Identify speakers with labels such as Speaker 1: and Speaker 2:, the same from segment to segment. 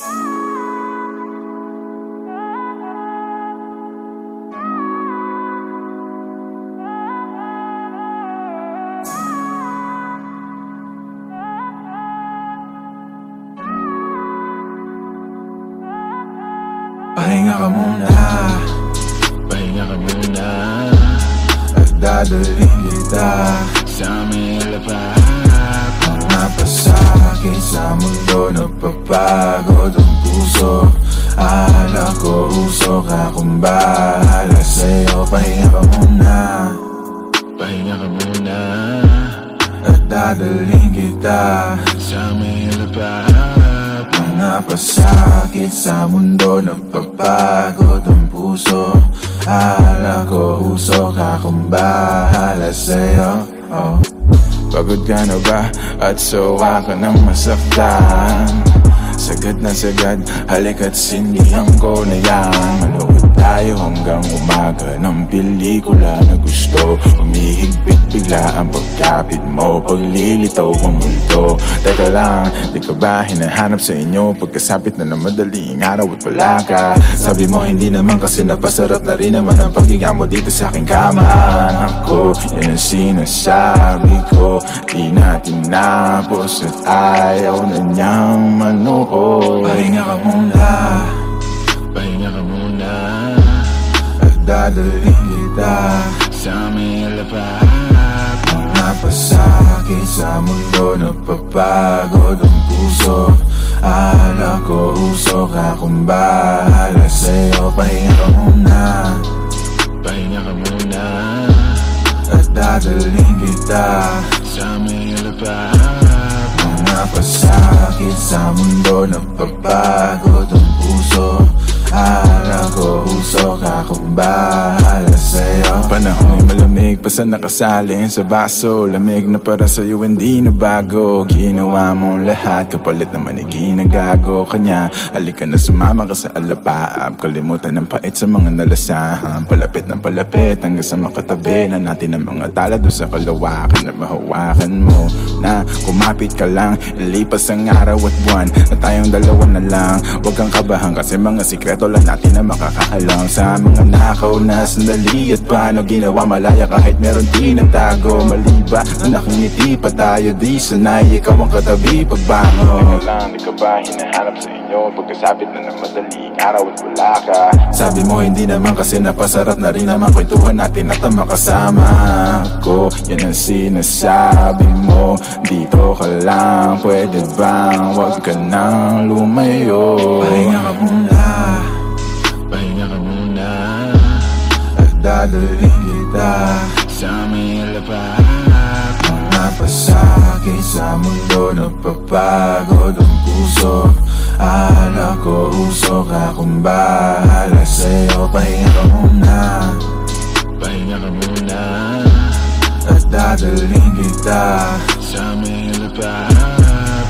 Speaker 1: Pahinga ka muna.
Speaker 2: Pahinga ka muna.
Speaker 1: At dadaling kita.
Speaker 2: Sa may lapap
Speaker 1: Mga pasakit sa mundo Nagpapagod ang puso. Akala ko usok akong bahala sa'yo. Pahinga ka muna.
Speaker 2: Pahinga ka muna.
Speaker 1: At dadaling kita
Speaker 2: Sa may lapap
Speaker 1: Mga pasakit sa mundo Nagpapagod ang puso. Akala ko usok akong bahala sa'yo. Oh. Pagod ka na ba? At sawa ka ng masaktan Sagad na sagad, halika't sindihan ko na yan Manood tayo hanggang umaga ng pelikula na gusto bigla ang pagkapit mo. Paglilitaw ang multo Teka lang, di ka ba hinahanap sa inyo? Pagkasapit na ng madaling araw at wala ka. Sabi mo hindi naman kasi napasarap na rin naman ang paghiga mo dito sa aking kama. Ako, yan ang sinasabi ko. Di na tinapos at ayaw na niyang manood. Pahinga ka muna.
Speaker 2: Pahinga ka muna.
Speaker 1: At dadaling kita.
Speaker 2: Sa may lapap
Speaker 1: Mga pasakit sa mundo Nagpapagod ang puso. Akala ko usok akong bahala sa'yo. Pahinga ka muna.
Speaker 2: Pahinga ka muna.
Speaker 1: At dadaling kita.
Speaker 2: Sa may lapap
Speaker 1: Mga pasakit sa mundo Nagpapagod ang puso. Akala ko usok akong bahala sa nakasalin sa baso Lamig na para sa'yo hindi na bago. Ginawa mo lahat kapalit naman ay ginagago. Kanya halika na sumama ka sa alapaap Kalimutan ng pait sa mga nalasahan. Palapit ng palapit hanggang sa makatabi Na natin ang mga tala doon sa kalawakan Na mahawakan mo. Na kumapit ka lang Ilipas ang araw at buwan Na tayong dalawa na lang. Huwag kang kabahan kasi mga sikreto lang natin na makakaalam. Sa mga nakaw na sandali At paano ginawa malaya kahit meron di nagtago Maliba na nakangiti pa tayo di sanay. Ikaw ang katabi pagbango lang, di ka ba hinahanap sa inyo? Pagkasabit na ng madaling araw at wala ka. Sabi mo hindi naman kasi napasarap na rin naman Kwentuhan natin at ang makasama ko. Yan ang sinasabi mo. Dito ka lang, pwede bang Huwag ka nang lumayo
Speaker 2: Sa may lapap
Speaker 1: Mga pasakit sa mundo Nagpapagod ang puso. Akala ko usok akong bahala sa'yo. Pahinga ka muna.
Speaker 2: Pahinga ka muna.
Speaker 1: At dadaling kita.
Speaker 2: Sa may lapap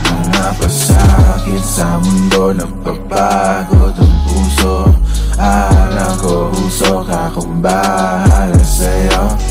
Speaker 1: Mga pasakit sa mundo Nagpapagod ang puso. Akala ko usok akong bahala sa'yo